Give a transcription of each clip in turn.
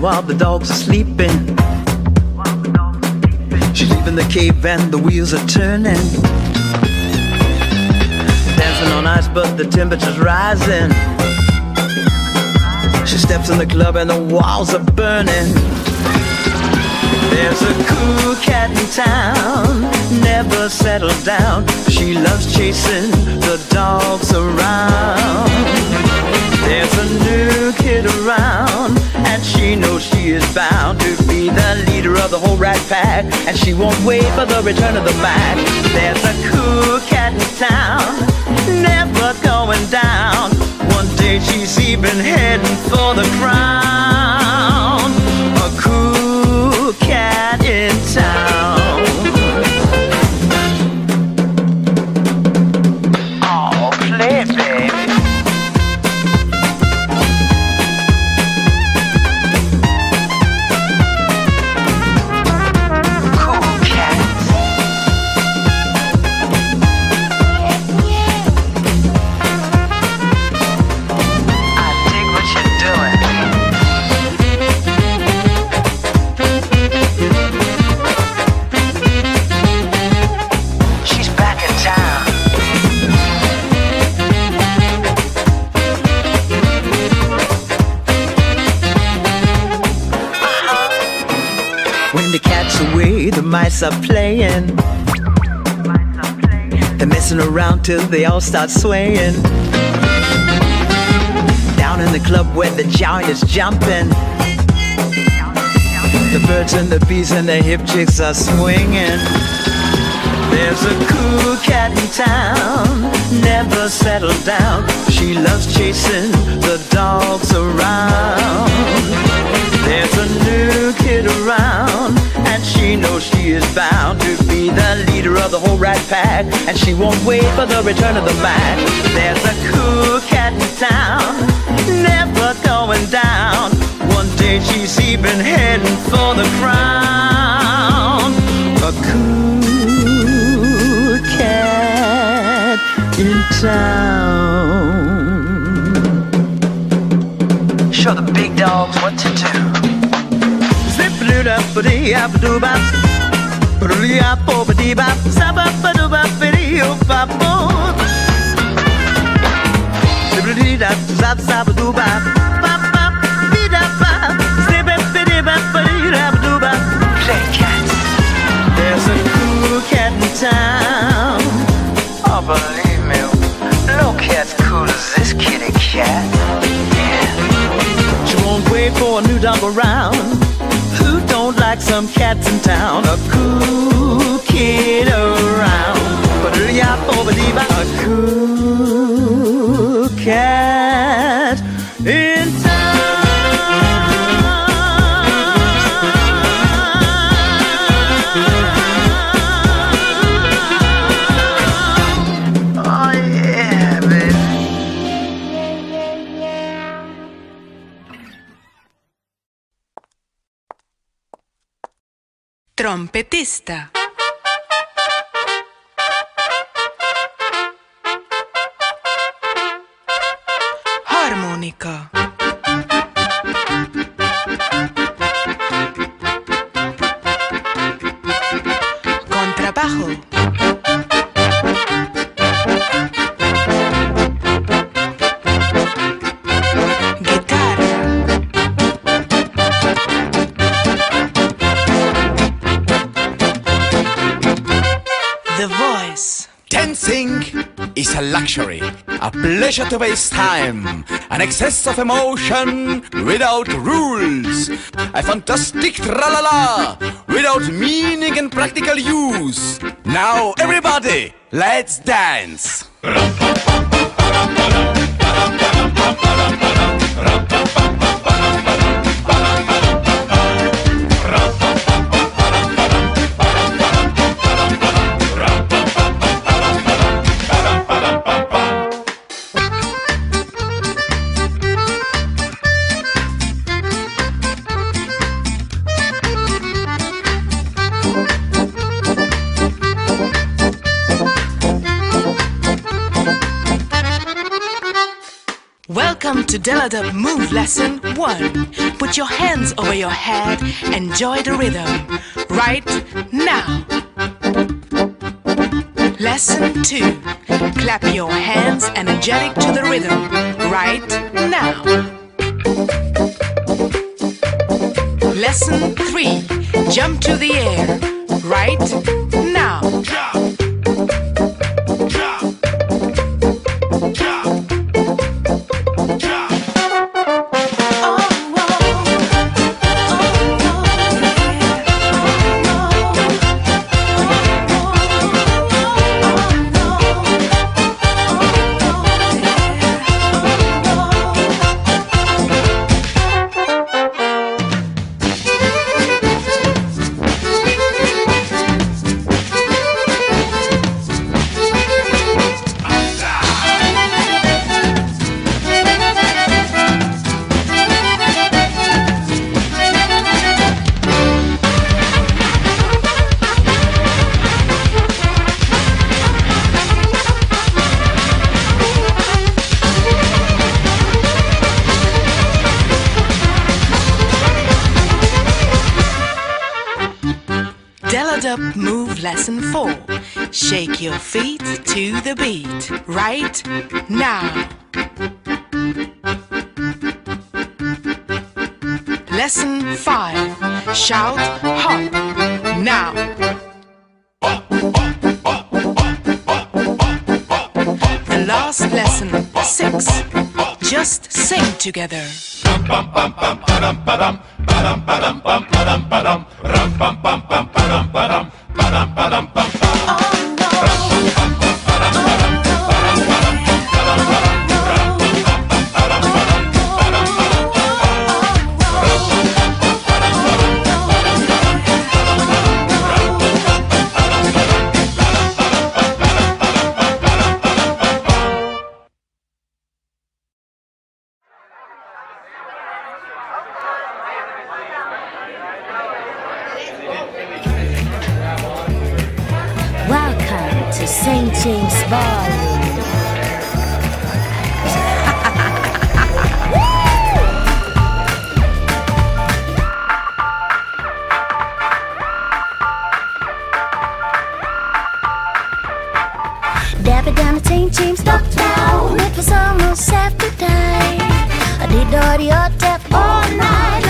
dogs are sleeping. She's leaving the cave and the wheels are turning. Dancing on ice, but the temperature's rising. She steps in the club and the walls are burning. There's a cool cat in town, never settled down. She loves chasing the dogs around. There's a new kid around, and she knows she is bound to be the leader of the whole rat pack. And she won't wait for the return of the Mac. There's a cool cat in town, never going down. One day she's even heading for the crown. In town. Mice are playing. They're messing around till they all start swaying. Down in the club where the giant is jumping. The birds and the bees and the hip chicks are swinging. There's a cool cat in town, never settled down. She loves chasing the dogs around. There's a new kid around, and she knows she is bound to be the leader of the whole rat pack. And she won't wait for the return of the Mac. There's a cool cat in town, never going down. One day she's even heading for the crown. A cool cat in town. Show the big dogs what to do. Up, ba dee up, do bop. Ba dee oh, ba dee bop. Zap up, ba do bop, ba dee oh, oh. Zip it dee dap, zap, zap, ba do bop. Bop, bop, dee dap, bop. Zip it, ba dee bop, ba dee dap, do bop. Play cat. There's a cool cat in town. Oh, believe me, no cat's cool as this kitty cat. She won't wait for a new dog around. Some cats in town? A cool kid around. But a cool cat Trompetista. Luxury, a pleasure to waste time, an excess of emotion without rules, a fantastic tra-la-la without meaning and practical use. Now everybody, let's dance. to Della Move Lesson 1. Put your hands over your head Enjoy the rhythm right now. Lesson 2. Clap your hands energetic to the rhythm right now. Lesson 3. Jump to the air right now. right now. Lesson 5 Shout Hop Now. The last lesson, 6. Just sing together. Rap it down to change James Stop now. It was almost after Saturday. I did all the odd all night.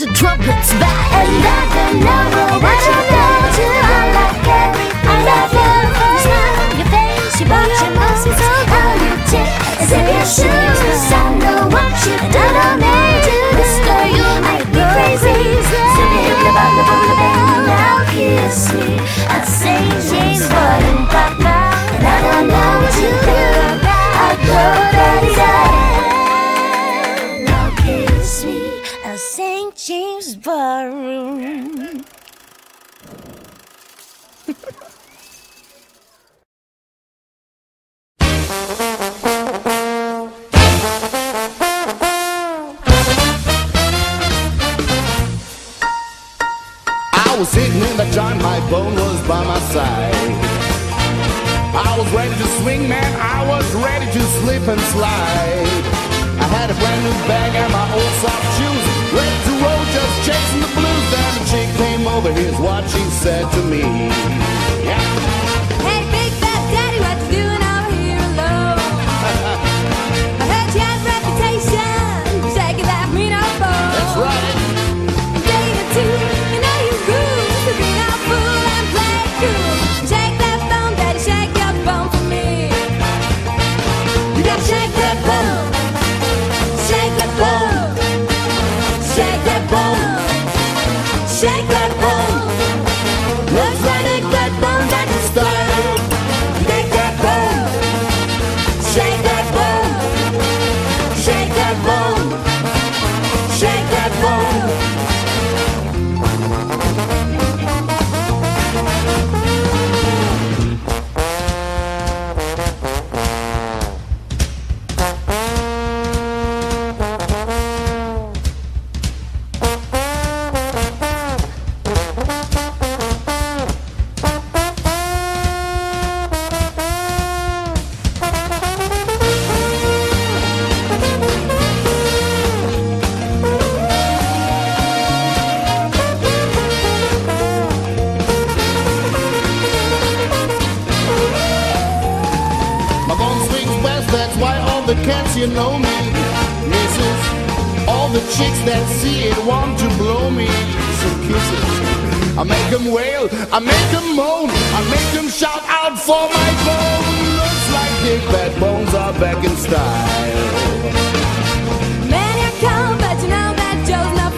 the trumpets back. Another number one. the cats you know me, misses. All the chicks that see it want to blow me some kisses. I make them wail, I make them moan, I make them shout out for my bone. Looks like their bad bones are back in style. Man, come, but you know that Joe's not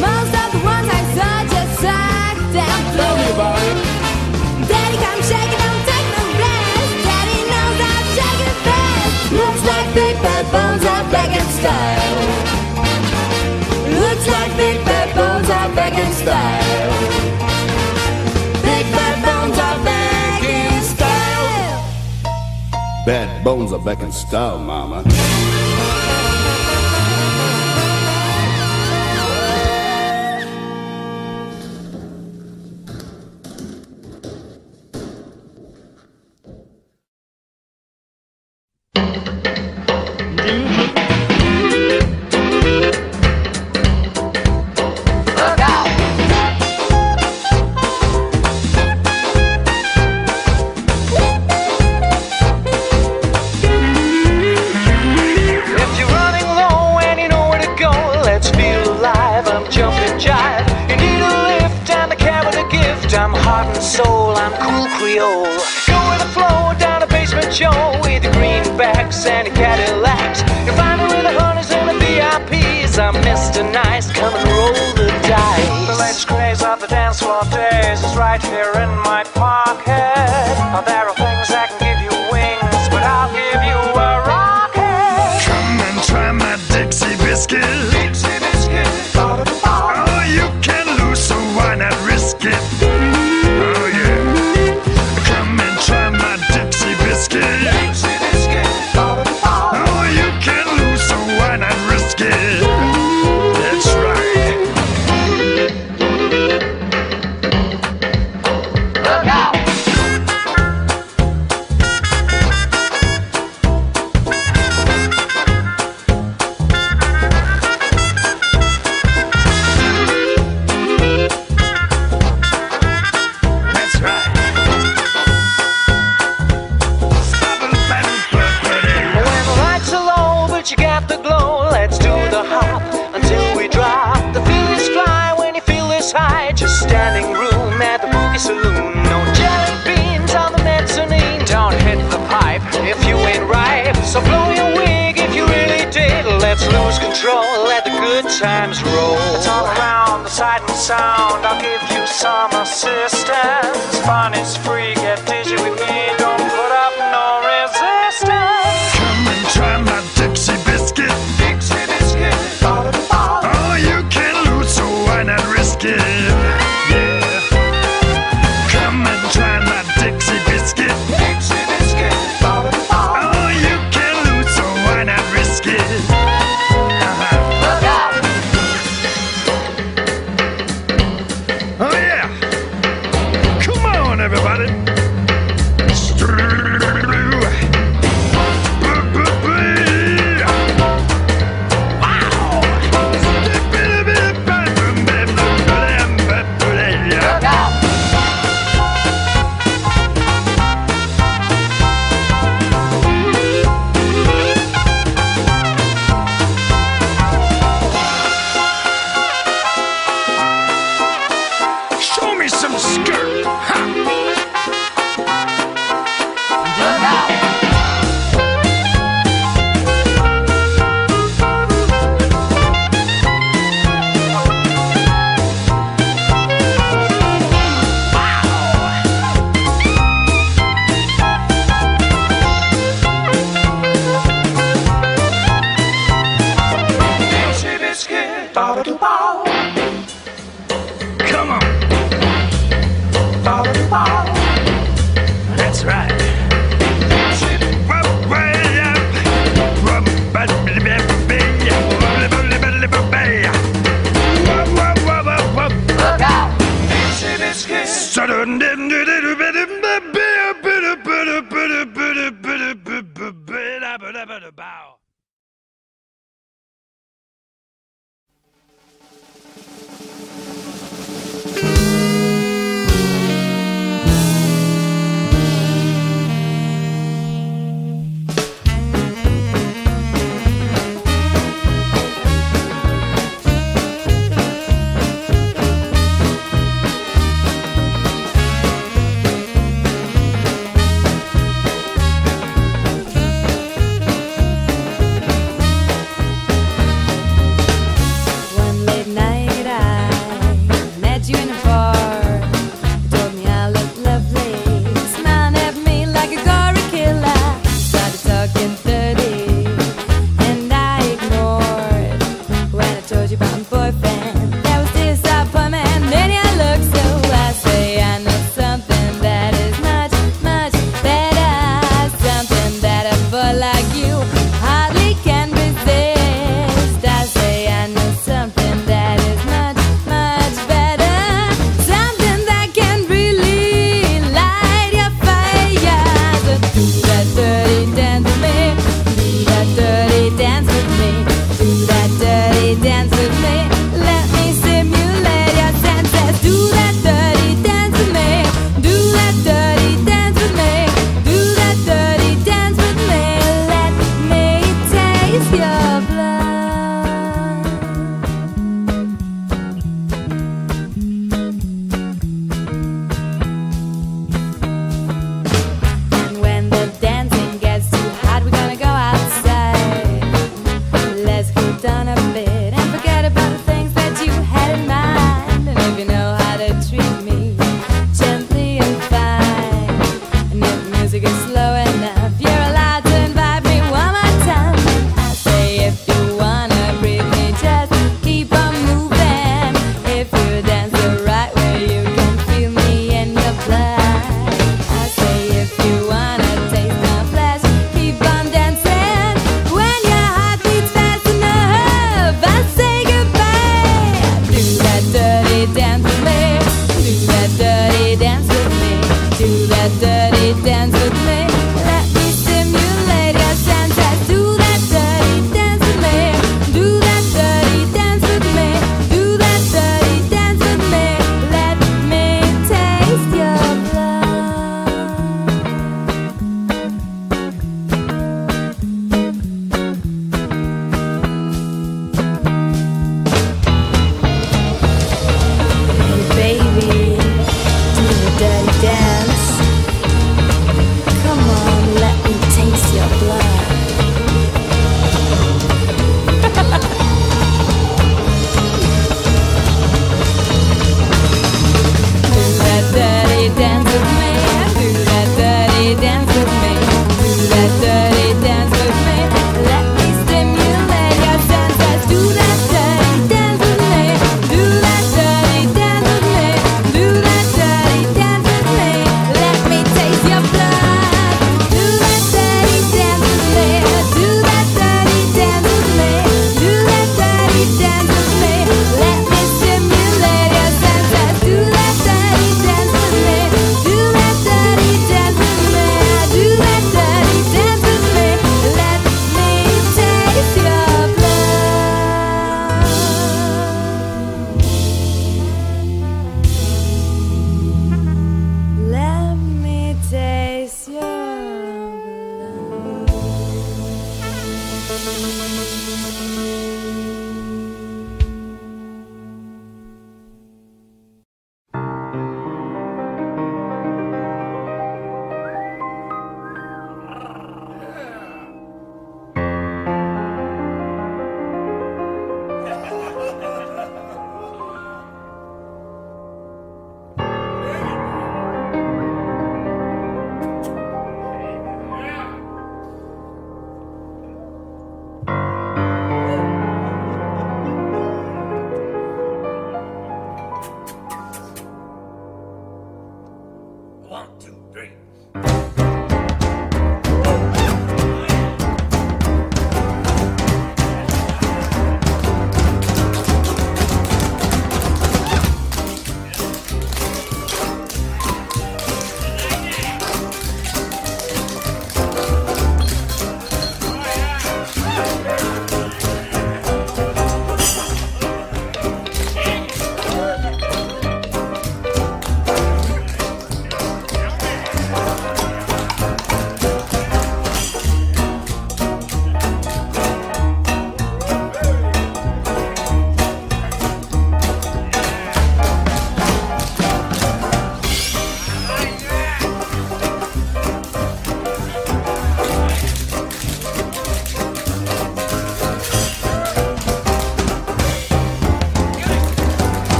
Most of the ones I saw just down. Tell me about it. Daddy, come shake it Bad Bones are back in style. Looks like Big Bad Bones are back in style. Big Bad Bones are back in style. Bad Bones are back in style, Mama. times roll. It's all around the sight and sound. I'll give you some assistance. Fun is free.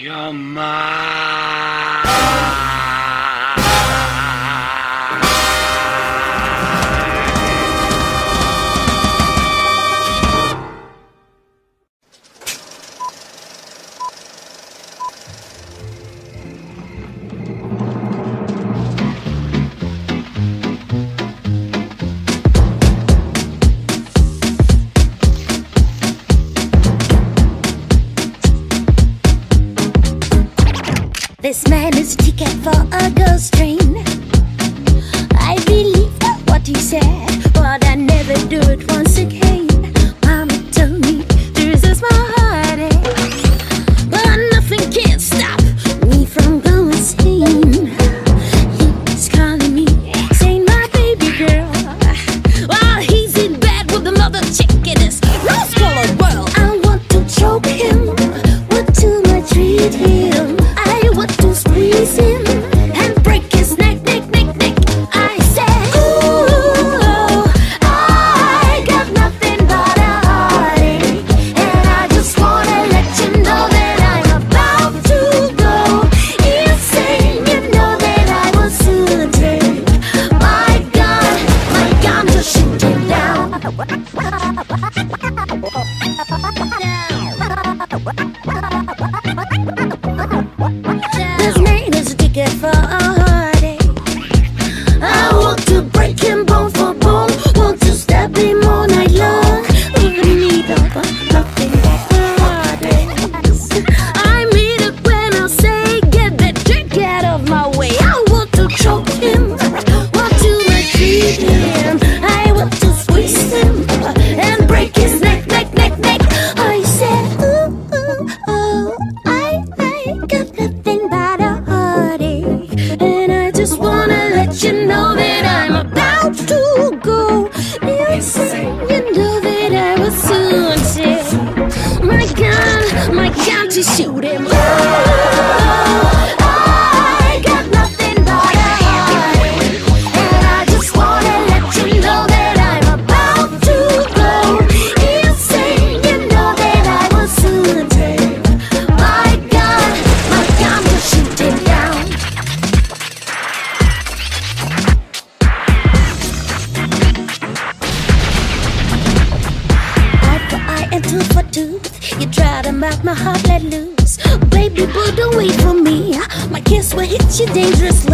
You're mine. my heart let loose. Baby boo, don't wait for me. My kiss will hit you dangerously.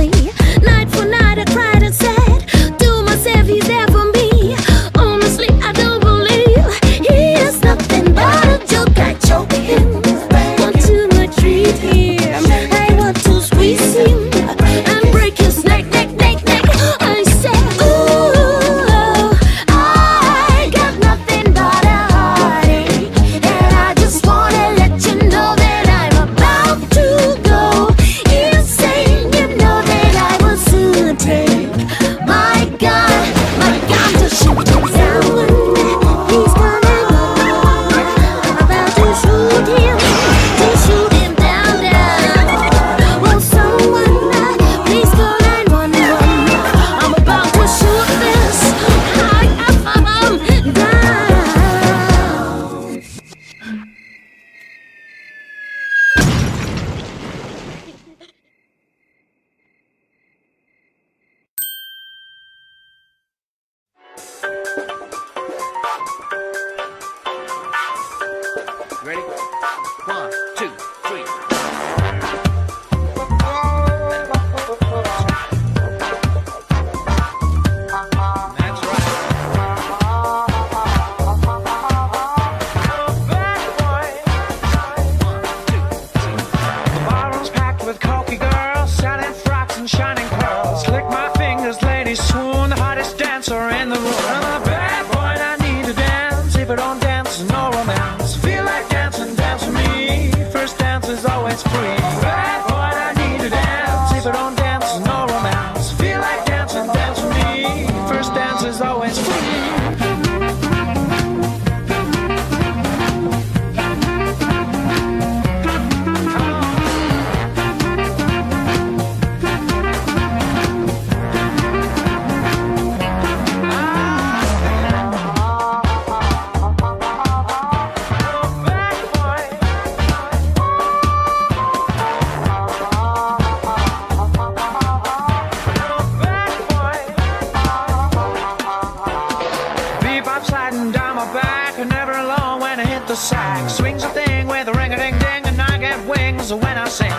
sing.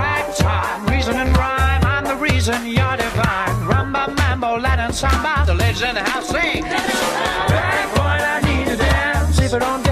Right time, reason and rhyme. I'm the reason you're divine. Rumba, mambo, Latin samba. The legend house sing. Bad boy, I need a dance. If it don't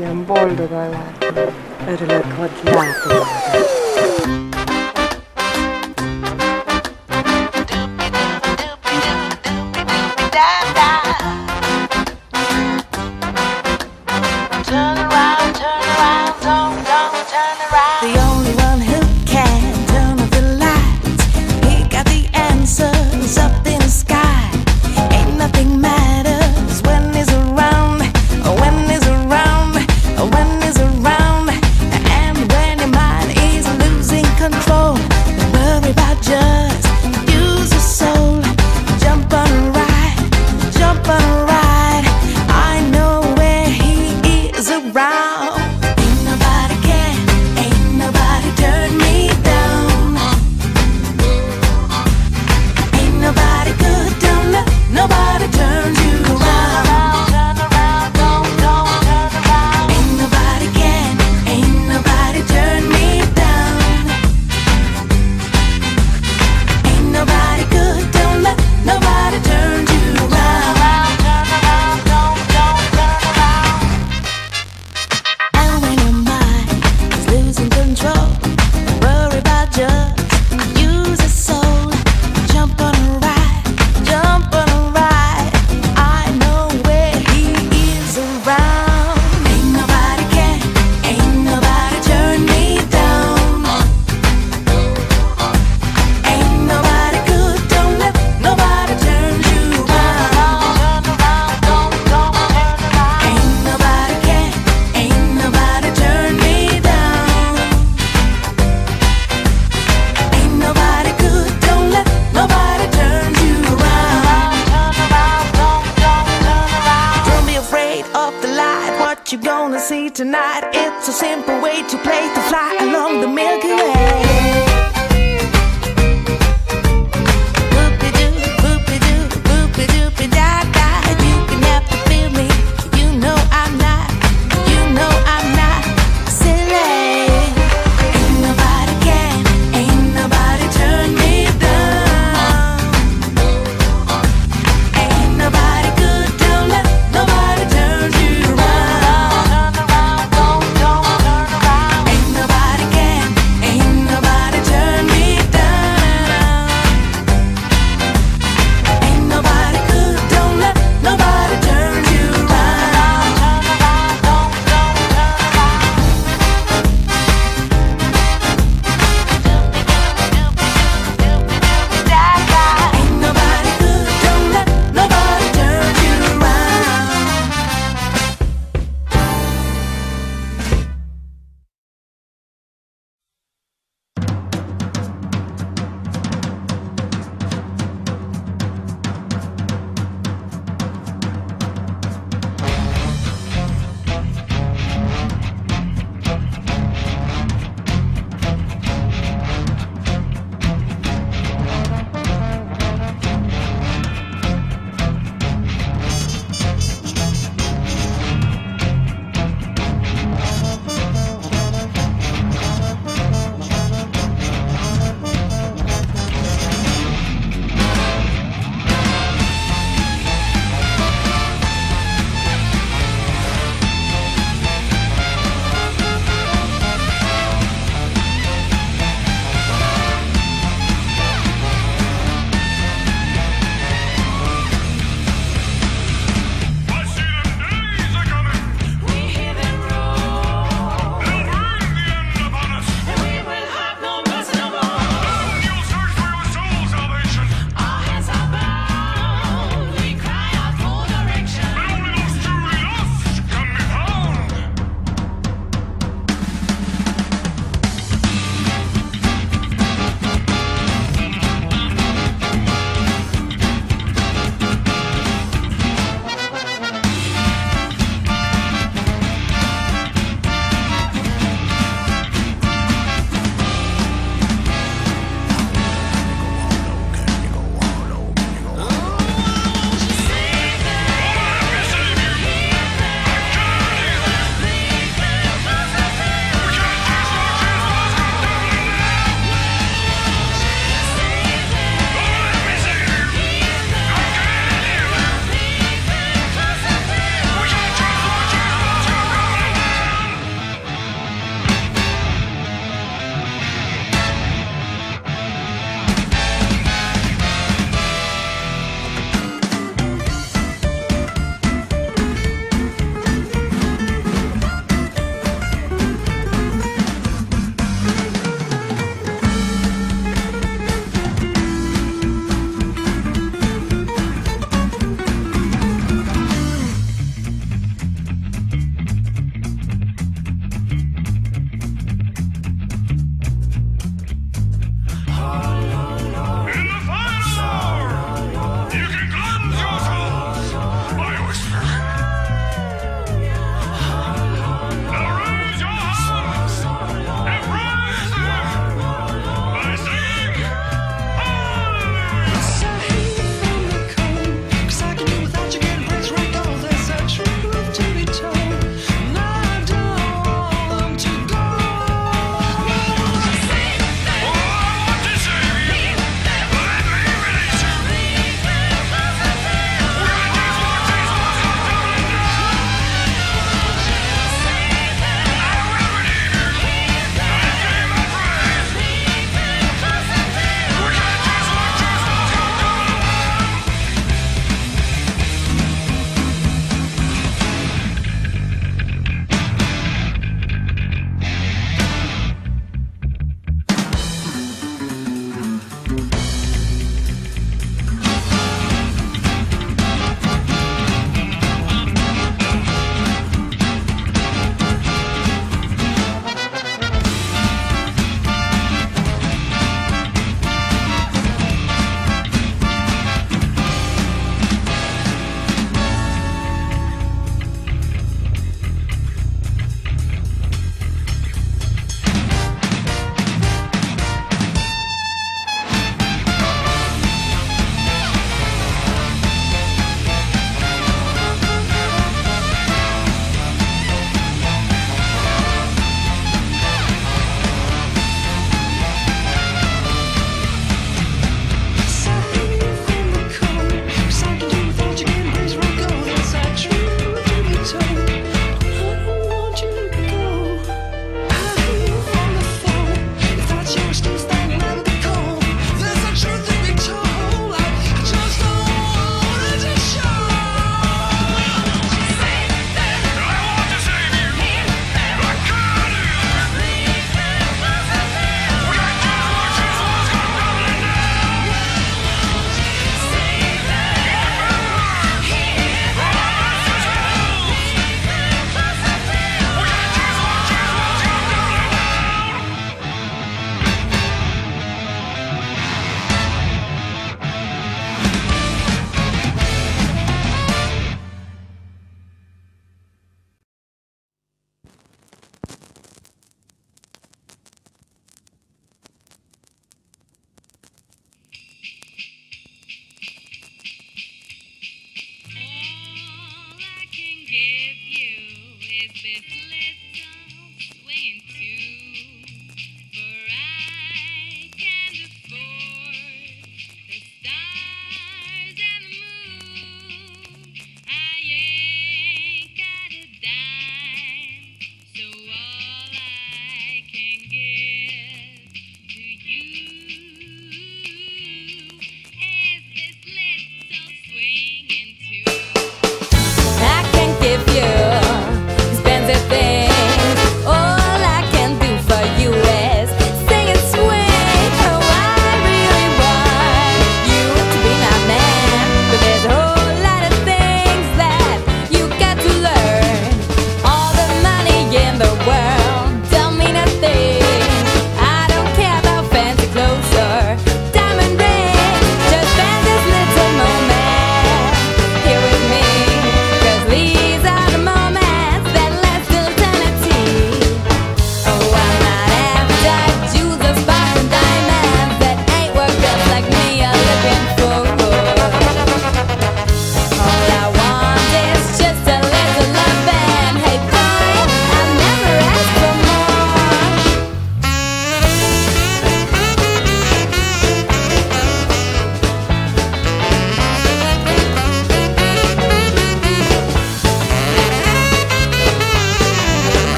ambassi a un boldo dalla per la tua chiave.